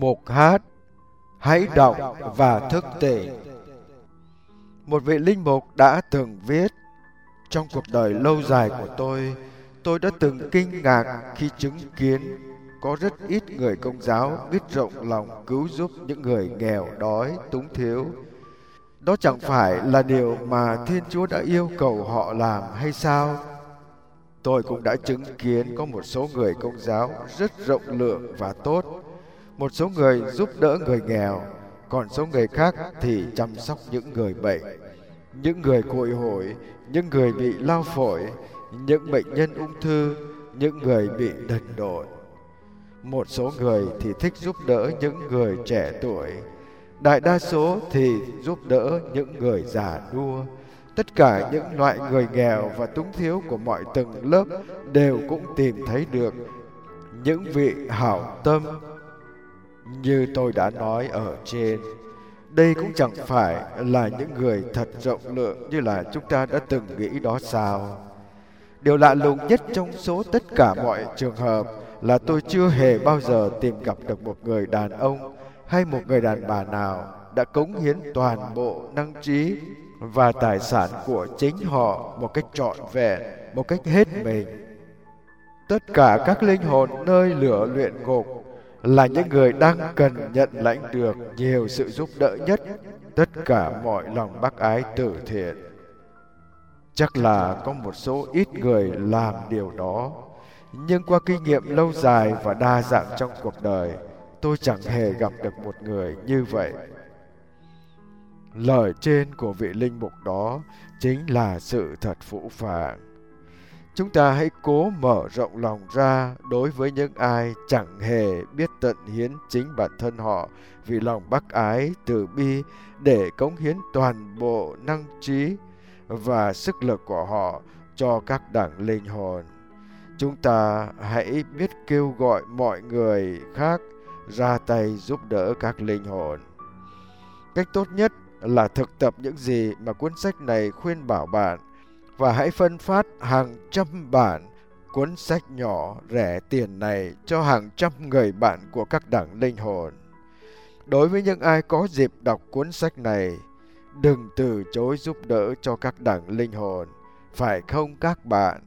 Mục hát Hãy đọc và thức tỉnh Một vị linh mục đã từng viết Trong cuộc đời lâu dài của tôi Tôi đã từng kinh ngạc khi chứng kiến có rất ít người công giáo biết rộng lòng cứu giúp những người nghèo đói, túng thiếu. Đó chẳng phải là điều mà Thiên Chúa đã yêu cầu họ làm hay sao? Tôi cũng đã chứng kiến có một số người công giáo rất rộng lượng và tốt. Một số người giúp đỡ người nghèo, còn số người khác thì chăm sóc những người bệnh, những người cội hội, những người bị lao phổi, những bệnh nhân ung thư, những người bị đần độn. Một số người thì thích giúp đỡ những người trẻ tuổi, đại đa số thì giúp đỡ những người già nua. Tất cả những loại người nghèo và túng thiếu của mọi tầng lớp đều cũng tìm thấy được những vị hảo tâm như tôi đã nói ở trên. Đây cũng chẳng phải là những người thật rộng lượng như là chúng ta đã từng nghĩ đó sao. Điều lạ lùng nhất trong số tất cả mọi trường hợp là tôi chưa hề bao giờ tìm gặp được một người đàn ông hay một người đàn bà nào đã cống hiến toàn bộ năng trí và tài sản của chính họ một cách trọn vẹn, một cách hết mình. Tất cả các linh hồn nơi lửa luyện ngục là những người đang cần nhận lãnh được nhiều sự giúp đỡ nhất, tất cả mọi lòng bác ái từ thiện. Chắc là có một số ít người làm điều đó, nhưng qua kinh nghiệm lâu dài và đa dạng trong cuộc đời, tôi chẳng hề gặp được một người như vậy. Lời trên của vị linh mục đó chính là sự thật phũ phàng. Chúng ta hãy cố mở rộng lòng ra đối với những ai chẳng hề biết tận hiến chính bản thân họ vì lòng bác ái, từ bi để cống hiến toàn bộ năng trí và sức lực của họ cho các đảng linh hồn. Chúng ta hãy biết kêu gọi mọi người khác ra tay giúp đỡ các linh hồn. Cách tốt nhất là thực tập những gì mà cuốn sách này khuyên bảo bạn và hãy phân phát hàng trăm bản cuốn sách nhỏ rẻ tiền này cho hàng trăm người bạn của các đảng linh hồn. Đối với những ai có dịp đọc cuốn sách này, đừng từ chối giúp đỡ cho các đảng linh hồn, phải không các bạn?